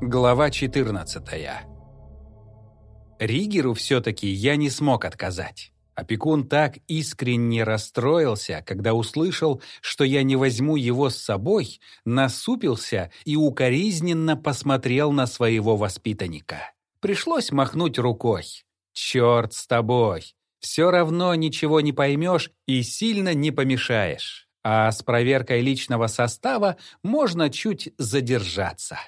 Глава 14 Ригеру все-таки я не смог отказать. Опекун так искренне расстроился, когда услышал, что я не возьму его с собой, насупился и укоризненно посмотрел на своего воспитанника. Пришлось махнуть рукой. «Черт с тобой! Все равно ничего не поймешь и сильно не помешаешь. А с проверкой личного состава можно чуть задержаться».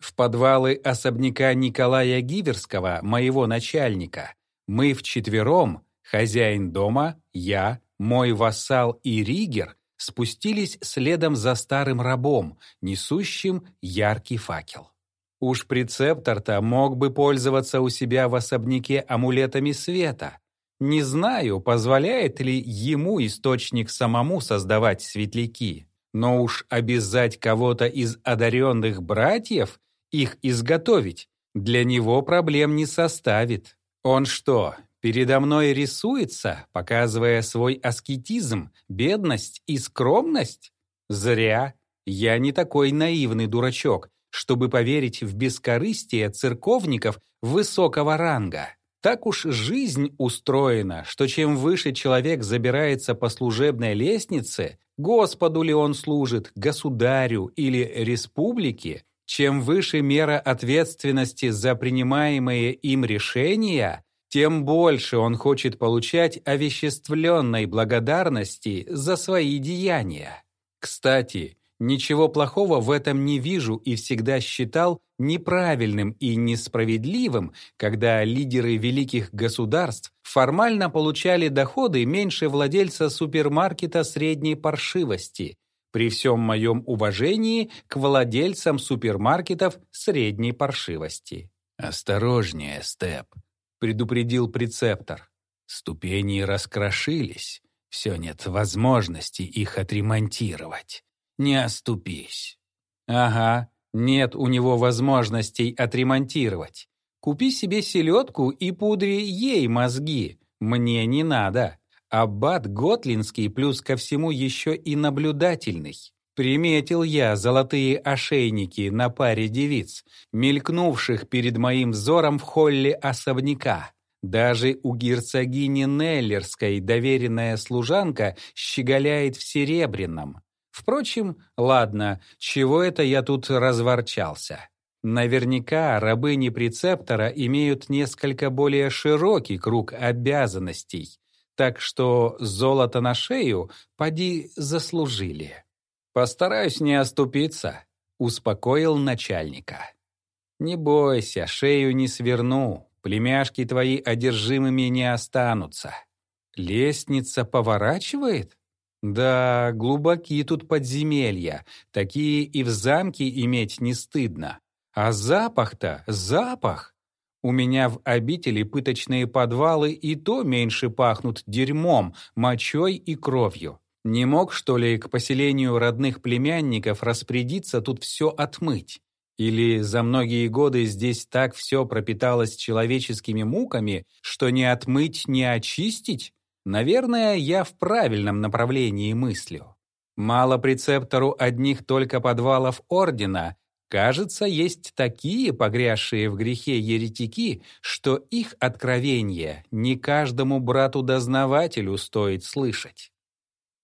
В подвалы особняка Николая Гиверского, моего начальника, мы вчетвером, хозяин дома, я, мой вассал и Ригер, спустились следом за старым рабом, несущим яркий факел. Уж прецептор-то мог бы пользоваться у себя в особняке амулетами света. Не знаю, позволяет ли ему источник самому создавать светляки, но уж обязать кого-то из одаренных братьев их изготовить, для него проблем не составит. Он что, передо мной рисуется, показывая свой аскетизм, бедность и скромность? Зря. Я не такой наивный дурачок, чтобы поверить в бескорыстие церковников высокого ранга. Так уж жизнь устроена, что чем выше человек забирается по служебной лестнице, Господу ли он служит, государю или республике, чем выше мера ответственности за принимаемые им решения, тем больше он хочет получать овеществленной благодарности за свои деяния. Кстати, ничего плохого в этом не вижу и всегда считал неправильным и несправедливым, когда лидеры великих государств формально получали доходы меньше владельца супермаркета средней паршивости – при всем моем уважении к владельцам супермаркетов средней паршивости. «Осторожнее, Степ», — предупредил прецептор. «Ступени раскрошились. Все нет возможности их отремонтировать. Не оступись». «Ага, нет у него возможностей отремонтировать. Купи себе селедку и пудри ей мозги. Мне не надо». Аббат Готлинский плюс ко всему еще и наблюдательный. Приметил я золотые ошейники на паре девиц, мелькнувших перед моим взором в холле особняка. Даже у герцогини Неллерской доверенная служанка щеголяет в серебряном. Впрочем, ладно, чего это я тут разворчался? Наверняка рабыни прецептора имеют несколько более широкий круг обязанностей, так что золото на шею поди заслужили. Постараюсь не оступиться, успокоил начальника. Не бойся, шею не сверну, племяшки твои одержимыми не останутся. Лестница поворачивает? Да, глубоки тут подземелья, такие и в замке иметь не стыдно. А запах-то, запах! У меня в обители пыточные подвалы и то меньше пахнут дерьмом, мочой и кровью. Не мог, что ли, к поселению родных племянников распорядиться тут все отмыть? Или за многие годы здесь так все пропиталось человеческими муками, что не отмыть, не очистить? Наверное, я в правильном направлении мыслю. Мало прецептору одних только подвалов Ордена, Кажется, есть такие погрязшие в грехе еретики, что их откровение не каждому брату-дознавателю стоит слышать.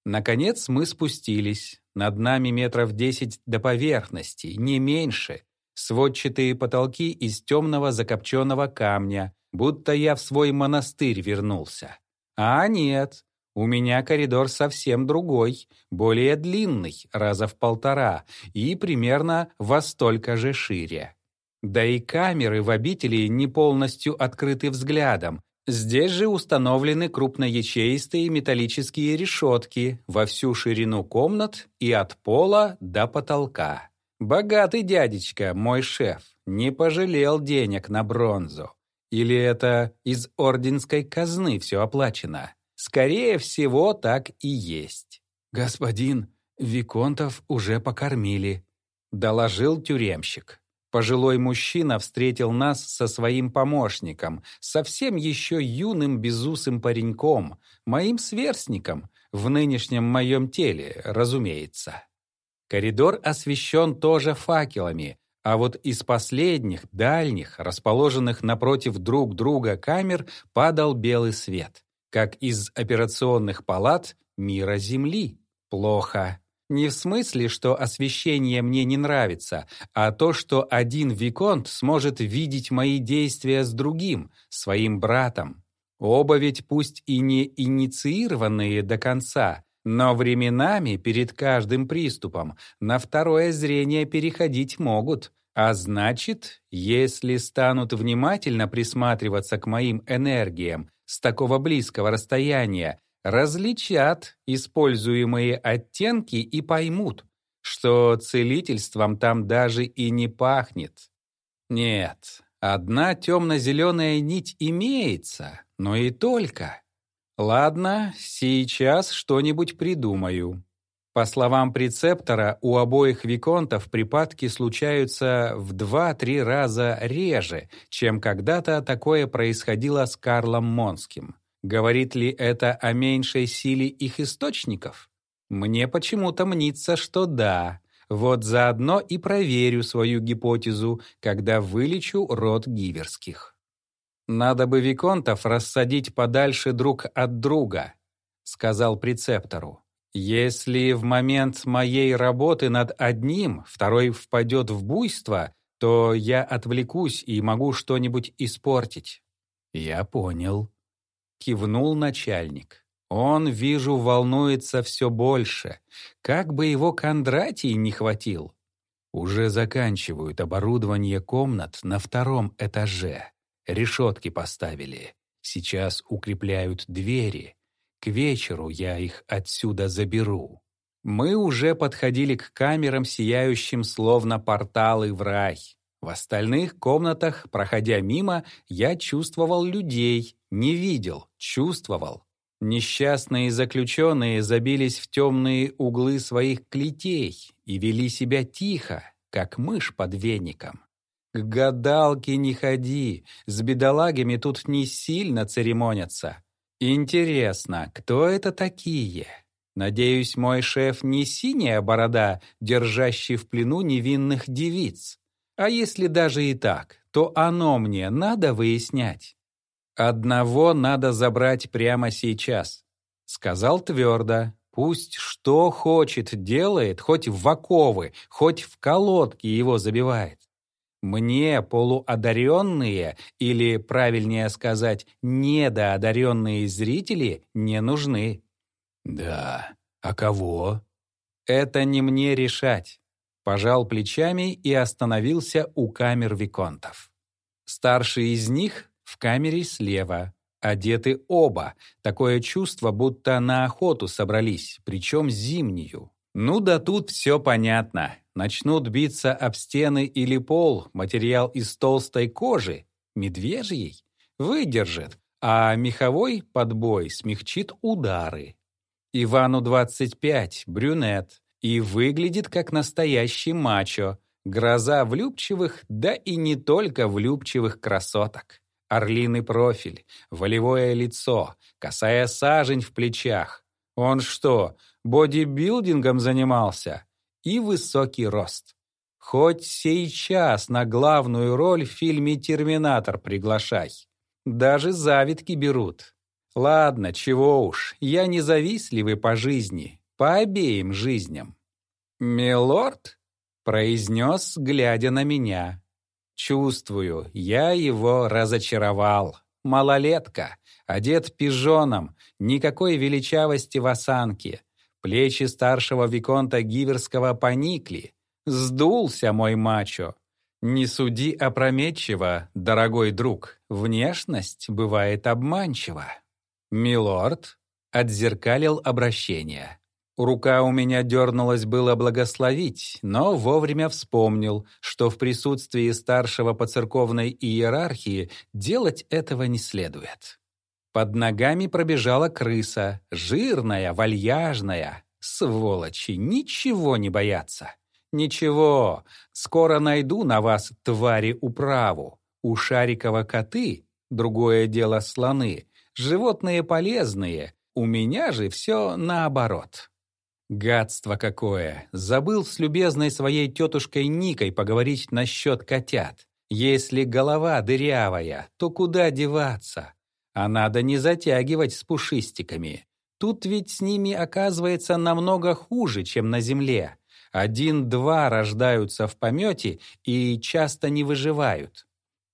Наконец мы спустились. Над нами метров десять до поверхности, не меньше. Сводчатые потолки из темного закопченного камня, будто я в свой монастырь вернулся. А нет, у меня коридор совсем другой, более длинный, раза в полтора, и примерно во столько же шире. Да и камеры в обители не полностью открыты взглядом. Здесь же установлены крупноячеистые металлические решетки во всю ширину комнат и от пола до потолка. Богатый дядечка, мой шеф, не пожалел денег на бронзу. Или это из орденской казны все оплачено? Скорее всего, так и есть. «Господин, Виконтов уже покормили», — доложил тюремщик. Пожилой мужчина встретил нас со своим помощником, совсем еще юным безусым пареньком, моим сверстником, в нынешнем моем теле, разумеется. Коридор освещен тоже факелами, А вот из последних, дальних, расположенных напротив друг друга камер, падал белый свет, как из операционных палат мира Земли. Плохо. Не в смысле, что освещение мне не нравится, а то, что один Виконт сможет видеть мои действия с другим, своим братом. Оба ведь пусть и не инициированные до конца, но временами перед каждым приступом на второе зрение переходить могут. А значит, если станут внимательно присматриваться к моим энергиям с такого близкого расстояния, различат используемые оттенки и поймут, что целительством там даже и не пахнет. Нет, одна темно-зеленая нить имеется, но и только. Ладно, сейчас что-нибудь придумаю. По словам прецептора, у обоих виконтов припадки случаются в 2-3 раза реже, чем когда-то такое происходило с Карлом Монским. Говорит ли это о меньшей силе их источников? Мне почему-то мнится, что да. Вот заодно и проверю свою гипотезу, когда вылечу род гиверских. «Надо бы виконтов рассадить подальше друг от друга», — сказал прецептору. «Если в момент моей работы над одним второй впадет в буйство, то я отвлекусь и могу что-нибудь испортить». «Я понял», Кивнул начальник. Он, вижу, волнуется все больше. Как бы его Кондратий не хватил. Уже заканчивают оборудование комнат на втором этаже. Решетки поставили. Сейчас укрепляют двери. К вечеру я их отсюда заберу. Мы уже подходили к камерам, сияющим словно порталы в рай. В остальных комнатах, проходя мимо, я чувствовал людей, не видел, чувствовал. Несчастные заключенные забились в темные углы своих клетей и вели себя тихо, как мышь под веником. К гадалке не ходи, с бедолагами тут не сильно церемонятся. Интересно, кто это такие? Надеюсь, мой шеф не синяя борода, держащий в плену невинных девиц. А если даже и так, то оно мне надо выяснять. «Одного надо забрать прямо сейчас», — сказал твердо. «Пусть что хочет делает, хоть в оковы, хоть в колодки его забивает. Мне полуодаренные, или, правильнее сказать, недоодаренные зрители не нужны». «Да, а кого?» «Это не мне решать пожал плечами и остановился у камер виконтов. Старший из них в камере слева. Одеты оба. Такое чувство, будто на охоту собрались, причем зимнюю. Ну да тут все понятно. Начнут биться об стены или пол, материал из толстой кожи, медвежьей, выдержит, а меховой подбой смягчит удары. Ивану 25, брюнет, и выглядит как настоящий мачо, гроза влюбчивых, да и не только влюбчивых красоток. Орлиный профиль, волевое лицо, косая сажень в плечах. Он что, бодибилдингом занимался? И высокий рост. Хоть сейчас на главную роль в фильме «Терминатор» приглашай. Даже завидки берут. Ладно, чего уж, я независливый по жизни, по обеим жизням. «Милорд?» — произнес, глядя на меня. «Чувствую, я его разочаровал. Малолетка, одет пижоном, никакой величавости в осанке. Плечи старшего Виконта Гиверского поникли. Сдулся мой мачо. Не суди опрометчиво, дорогой друг, внешность бывает обманчива». «Милорд?» — отзеркалил обращение. Рука у меня дернулась было благословить, но вовремя вспомнил, что в присутствии старшего по церковной иерархии делать этого не следует. Под ногами пробежала крыса, жирная, вальяжная. Сволочи, ничего не боятся. Ничего, скоро найду на вас, твари, управу. У Шарикова коты, другое дело слоны, животные полезные, у меня же все наоборот. Гадство какое! Забыл с любезной своей тетушкой Никой поговорить насчет котят. Если голова дырявая, то куда деваться? А надо не затягивать с пушистиками. Тут ведь с ними оказывается намного хуже, чем на земле. Один-два рождаются в помете и часто не выживают.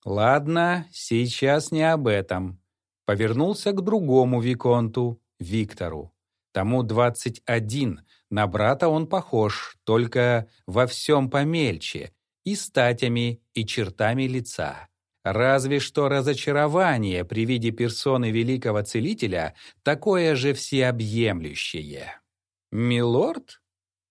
Ладно, сейчас не об этом. Повернулся к другому Виконту, Виктору. Тому 21, на брата он похож, только во всем помельче, и статями, и чертами лица. Разве что разочарование при виде персоны великого целителя такое же всеобъемлющее. «Милорд?»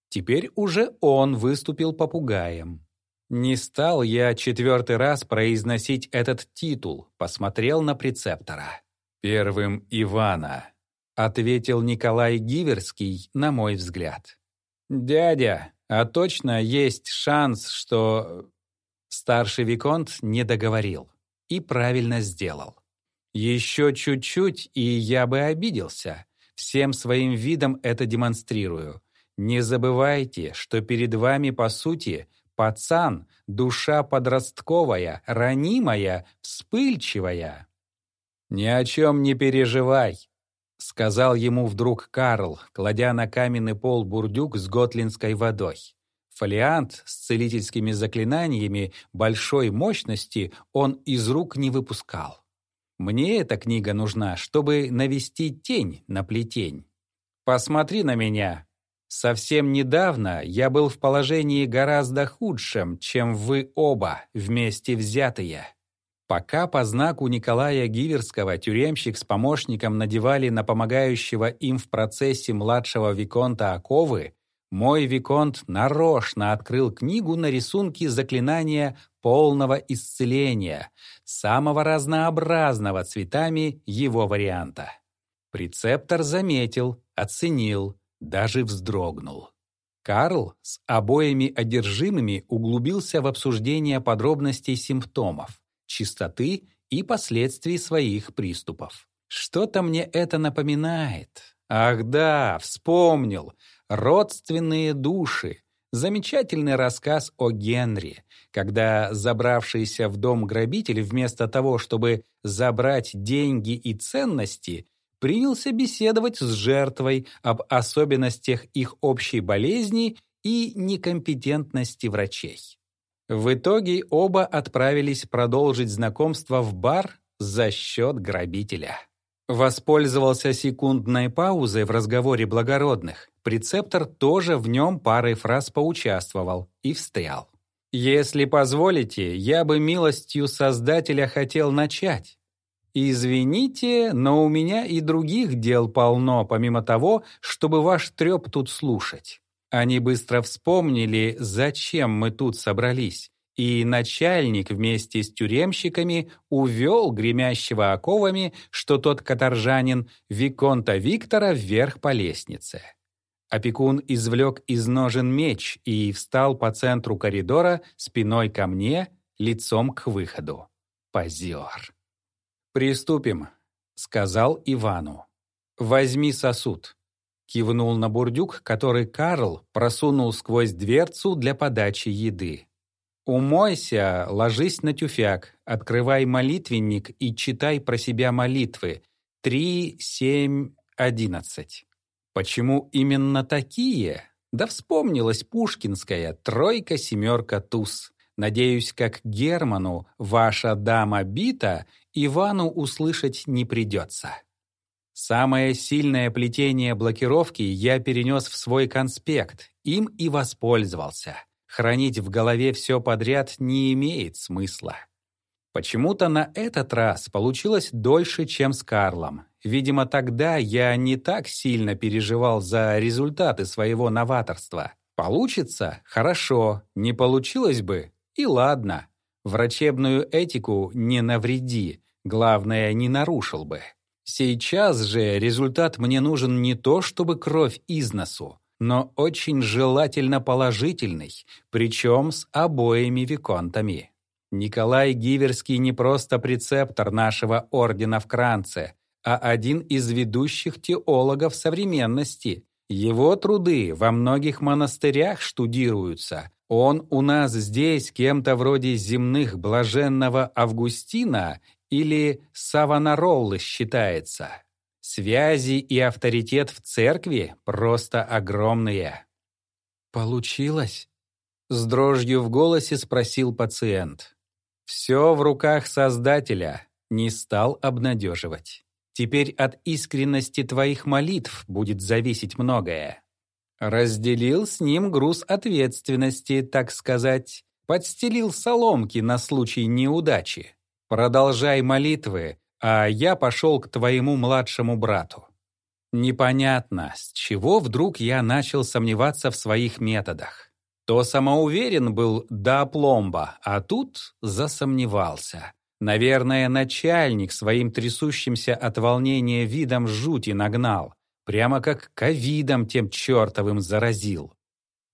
Теперь уже он выступил попугаем. Не стал я четвертый раз произносить этот титул, посмотрел на прецептора. «Первым Ивана», — ответил Николай Гиверский, на мой взгляд. «Дядя, а точно есть шанс, что...» Старший Виконт не договорил и правильно сделал. Еще чуть-чуть, и я бы обиделся. Всем своим видом это демонстрирую. Не забывайте, что перед вами, по сути, пацан, душа подростковая, ранимая, вспыльчивая. «Ни о чем не переживай», — сказал ему вдруг Карл, кладя на каменный пол бурдюк с готлинской водой. Фолиант с целительскими заклинаниями большой мощности он из рук не выпускал. Мне эта книга нужна, чтобы навести тень на плетень. Посмотри на меня, Совсем недавно я был в положении гораздо худшем, чем вы оба, вместе взятые. Пока по знаку Николая Гиверского тюремщик с помощником надевали на помогающего им в процессе младшего Виконта оковы, мой Виконт нарочно открыл книгу на рисунке заклинания полного исцеления, самого разнообразного цветами его варианта. Прецептор заметил, оценил, даже вздрогнул. Карл с обоими одержимыми углубился в обсуждение подробностей симптомов, чистоты и последствий своих приступов. Что-то мне это напоминает. Ах да, вспомнил. «Родственные души». Замечательный рассказ о Генри, когда забравшийся в дом грабитель вместо того, чтобы забрать деньги и ценности, принялся беседовать с жертвой об особенностях их общей болезни и некомпетентности врачей. В итоге оба отправились продолжить знакомство в бар за счет грабителя. Воспользовался секундной паузой в разговоре благородных. Прецептор тоже в нем парой фраз поучаствовал и встрял. «Если позволите, я бы милостью Создателя хотел начать. «Извините, но у меня и других дел полно, помимо того, чтобы ваш треп тут слушать». Они быстро вспомнили, зачем мы тут собрались, и начальник вместе с тюремщиками увел гремящего оковами, что тот каторжанин, Виконта Виктора вверх по лестнице. Опекун извлек из ножен меч и встал по центру коридора спиной ко мне, лицом к выходу. Позер. «Приступим», — сказал Ивану. «Возьми сосуд». Кивнул на бурдюк, который Карл просунул сквозь дверцу для подачи еды. «Умойся, ложись на тюфяк, открывай молитвенник и читай про себя молитвы. Три, семь, одиннадцать». Почему именно такие? Да вспомнилась пушкинская «тройка, семерка, туз». Надеюсь, как Герману «Ваша дама бита» Ивану услышать не придется. Самое сильное плетение блокировки я перенес в свой конспект, им и воспользовался. Хранить в голове все подряд не имеет смысла. Почему-то на этот раз получилось дольше, чем с Карлом. Видимо, тогда я не так сильно переживал за результаты своего новаторства. Получится? Хорошо. Не получилось бы? И ладно. Врачебную этику не навреди, главное, не нарушил бы. Сейчас же результат мне нужен не то, чтобы кровь из носу, но очень желательно положительный, причем с обоими виконтами. Николай Гиверский не просто прецептор нашего ордена в Кранце, а один из ведущих теологов современности, Его труды во многих монастырях штудируются. Он у нас здесь кем-то вроде земных блаженного Августина или Савонароллы считается. Связи и авторитет в церкви просто огромные. «Получилось?» С дрожью в голосе спросил пациент. «Все в руках Создателя», не стал обнадеживать. «Теперь от искренности твоих молитв будет зависеть многое». Разделил с ним груз ответственности, так сказать, подстелил соломки на случай неудачи. Продолжай молитвы, а я пошел к твоему младшему брату. Непонятно, с чего вдруг я начал сомневаться в своих методах. То самоуверен был до пломба, а тут засомневался. Наверное, начальник своим трясущимся от волнения видом жути нагнал. Прямо как ковидом тем чертовым заразил.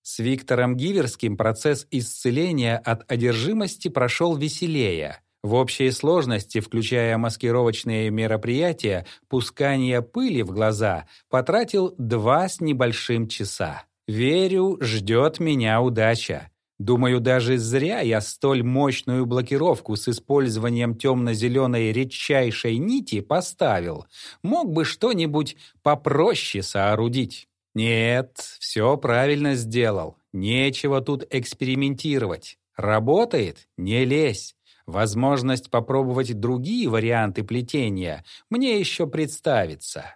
С Виктором Гиверским процесс исцеления от одержимости прошел веселее. В общей сложности, включая маскировочные мероприятия, пускание пыли в глаза, потратил два с небольшим часа. Верю, ждет меня удача. Думаю, даже зря я столь мощную блокировку с использованием темно-зеленой редчайшей нити поставил. Мог бы что-нибудь попроще соорудить. Нет, все правильно сделал. Нечего тут экспериментировать. Работает? Не лезь. Возможность попробовать другие варианты плетения мне еще представится.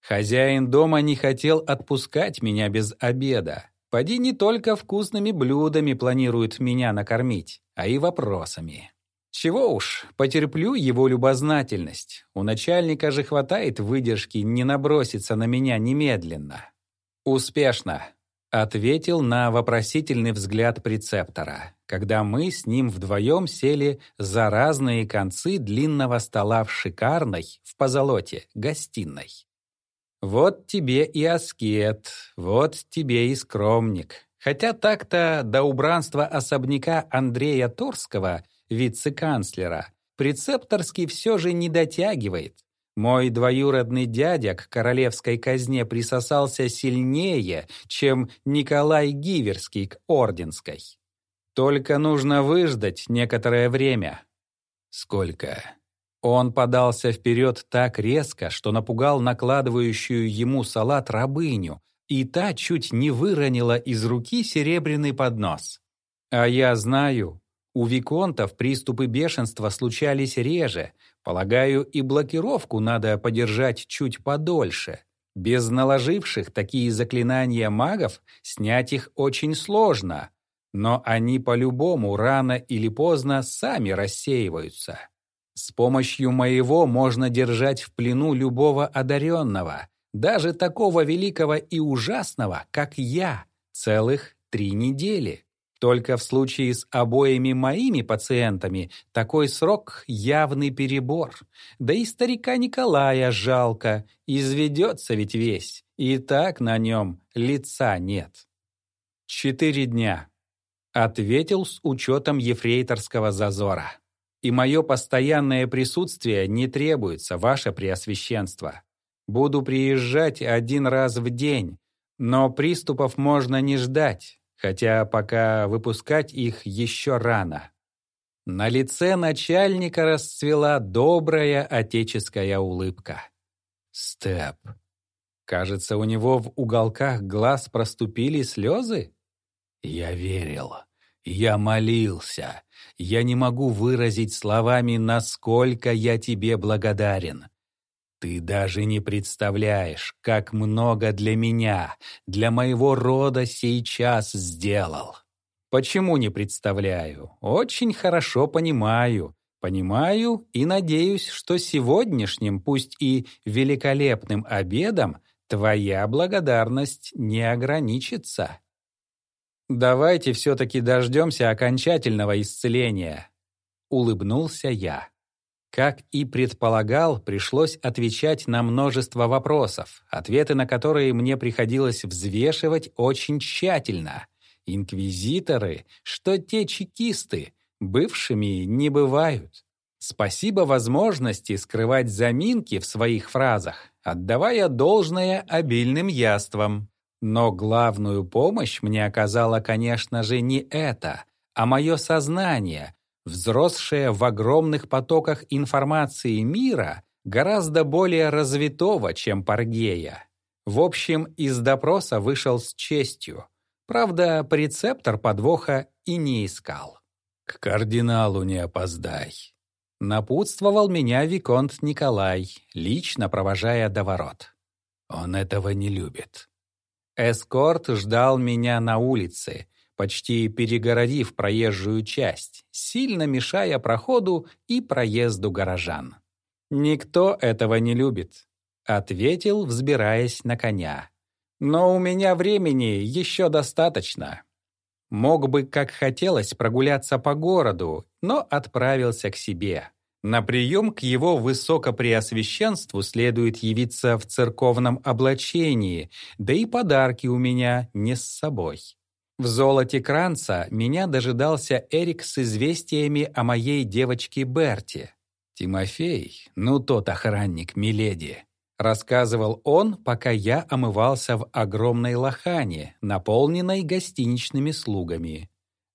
Хозяин дома не хотел отпускать меня без обеда. Поди не только вкусными блюдами планирует меня накормить, а и вопросами. Чего уж, потерплю его любознательность. У начальника же хватает выдержки не наброситься на меня немедленно. Успешно. Ответил на вопросительный взгляд прецептора, когда мы с ним вдвоем сели за разные концы длинного стола в шикарной, в позолоте, гостиной. Вот тебе и аскет, вот тебе и скромник. Хотя так-то до убранства особняка Андрея Торского, вице-канцлера, прецепторский все же не дотягивает. Мой двоюродный дядя к королевской казне присосался сильнее, чем Николай Гиверский к орденской. Только нужно выждать некоторое время. Сколько? Он подался вперед так резко, что напугал накладывающую ему салат рабыню, и та чуть не выронила из руки серебряный поднос. А я знаю, у виконтов приступы бешенства случались реже. Полагаю, и блокировку надо подержать чуть подольше. Без наложивших такие заклинания магов снять их очень сложно, но они по-любому рано или поздно сами рассеиваются. С помощью моего можно держать в плену любого одаренного, даже такого великого и ужасного, как я, целых три недели. Только в случае с обоими моими пациентами такой срок — явный перебор. Да и старика Николая жалко, изведется ведь весь, и так на нем лица нет. «Четыре дня», — ответил с учетом ефрейторского зазора и мое постоянное присутствие не требуется, ваше преосвященство. Буду приезжать один раз в день, но приступов можно не ждать, хотя пока выпускать их еще рано». На лице начальника расцвела добрая отеческая улыбка. «Степ. Кажется, у него в уголках глаз проступили слезы?» «Я верил. Я молился. Я не могу выразить словами, насколько я тебе благодарен. Ты даже не представляешь, как много для меня, для моего рода сейчас сделал. Почему не представляю? Очень хорошо понимаю. Понимаю и надеюсь, что сегодняшним, пусть и великолепным обедом, твоя благодарность не ограничится. «Давайте все-таки дождемся окончательного исцеления», — улыбнулся я. Как и предполагал, пришлось отвечать на множество вопросов, ответы на которые мне приходилось взвешивать очень тщательно. Инквизиторы, что те чекисты, бывшими не бывают. Спасибо возможности скрывать заминки в своих фразах, отдавая должное обильным яствам. Но главную помощь мне оказало, конечно же, не это, а мое сознание, взросшее в огромных потоках информации мира, гораздо более развитого, чем Паргея. В общем, из допроса вышел с честью. Правда, прецептор подвоха и не искал. «К кардиналу не опоздай», — напутствовал меня Виконт Николай, лично провожая до ворот. «Он этого не любит». Эскорт ждал меня на улице, почти перегородив проезжую часть, сильно мешая проходу и проезду горожан. «Никто этого не любит», — ответил, взбираясь на коня. «Но у меня времени еще достаточно». Мог бы, как хотелось, прогуляться по городу, но отправился к себе. На прием к его высокопреосвященству следует явиться в церковном облачении, да и подарки у меня не с собой. В золоте кранца меня дожидался Эрик с известиями о моей девочке Берти. «Тимофей, ну тот охранник Миледи», — рассказывал он, пока я омывался в огромной лохане, наполненной гостиничными слугами.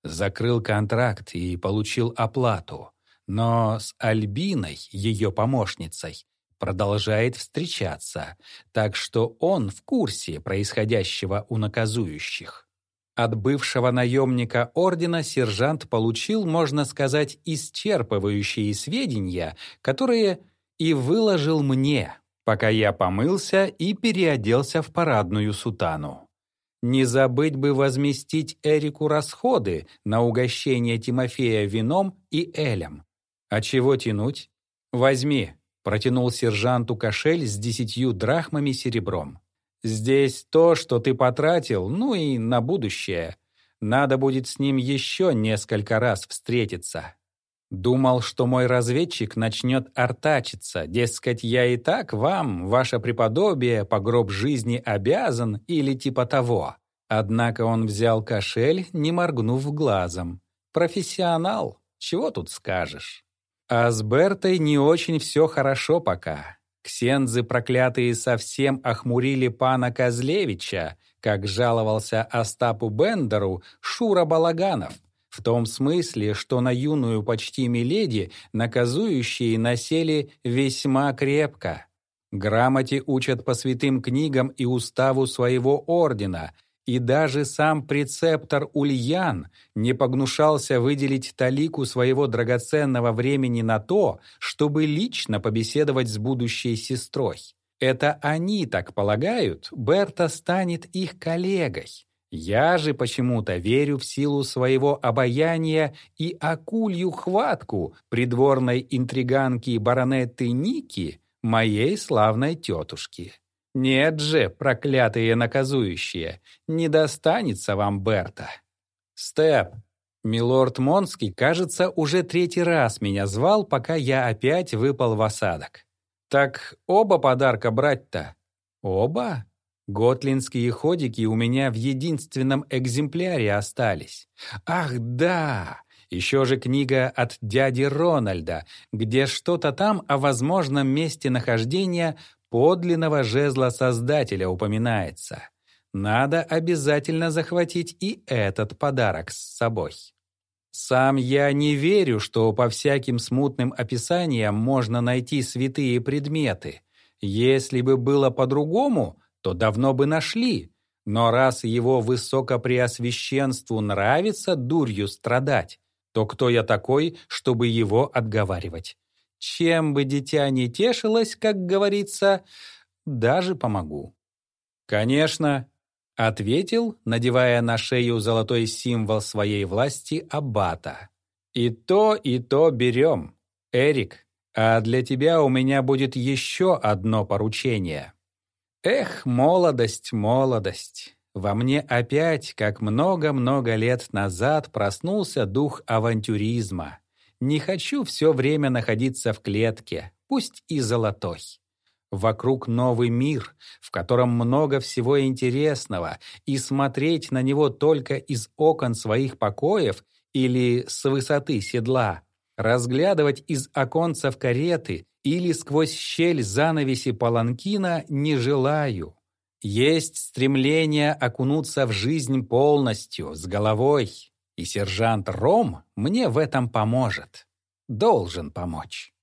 Закрыл контракт и получил оплату. Но с Альбиной, ее помощницей, продолжает встречаться, так что он в курсе происходящего у наказующих. От бывшего наемника ордена сержант получил, можно сказать, исчерпывающие сведения, которые и выложил мне, пока я помылся и переоделся в парадную сутану. Не забыть бы возместить Эрику расходы на угощение Тимофея вином и элем. А чего тянуть? Возьми, протянул сержанту кошель с десятью драхмами серебром. Здесь то, что ты потратил, ну и на будущее. Надо будет с ним еще несколько раз встретиться. Думал, что мой разведчик начнет артачиться, дескать, я и так вам, ваше преподобие, по гроб жизни обязан или типа того. Однако он взял кошель, не моргнув глазом. Профессионал, чего тут скажешь. А с Бертой не очень все хорошо пока. Ксензы проклятые совсем охмурили пана Козлевича, как жаловался Остапу Бендеру Шура Балаганов, в том смысле, что на юную почти миледи наказующие насели весьма крепко. Грамоте учат по святым книгам и уставу своего ордена, и даже сам прецептор Ульян не погнушался выделить талику своего драгоценного времени на то, чтобы лично побеседовать с будущей сестрой. Это они так полагают, Берта станет их коллегой. Я же почему-то верю в силу своего обаяния и акулью хватку придворной интриганки баронетты Ники, моей славной тетушки. Нет же, проклятые наказующие, не достанется вам Берта. Степ, милорд Монский, кажется, уже третий раз меня звал, пока я опять выпал в осадок. Так оба подарка брать-то? Оба? Готлинские ходики у меня в единственном экземпляре остались. Ах, да! Еще же книга от дяди Рональда, где что-то там о возможном месте нахождения подлинного жезла Создателя упоминается. Надо обязательно захватить и этот подарок с собой. Сам я не верю, что по всяким смутным описаниям можно найти святые предметы. Если бы было по-другому, то давно бы нашли. Но раз его высокопреосвященству нравится дурью страдать, то кто я такой, чтобы его отговаривать? Чем бы дитя не тешилось, как говорится, даже помогу. «Конечно», — ответил, надевая на шею золотой символ своей власти Аббата. «И то, и то берем. Эрик, а для тебя у меня будет еще одно поручение». Эх, молодость, молодость. Во мне опять, как много-много лет назад, проснулся дух авантюризма. Не хочу все время находиться в клетке, пусть и золотой. Вокруг новый мир, в котором много всего интересного, и смотреть на него только из окон своих покоев или с высоты седла Разглядывать из оконцев кареты или сквозь щель занавеси паланкина не желаю. Есть стремление окунуться в жизнь полностью, с головой. И сержант Ром мне в этом поможет. Должен помочь.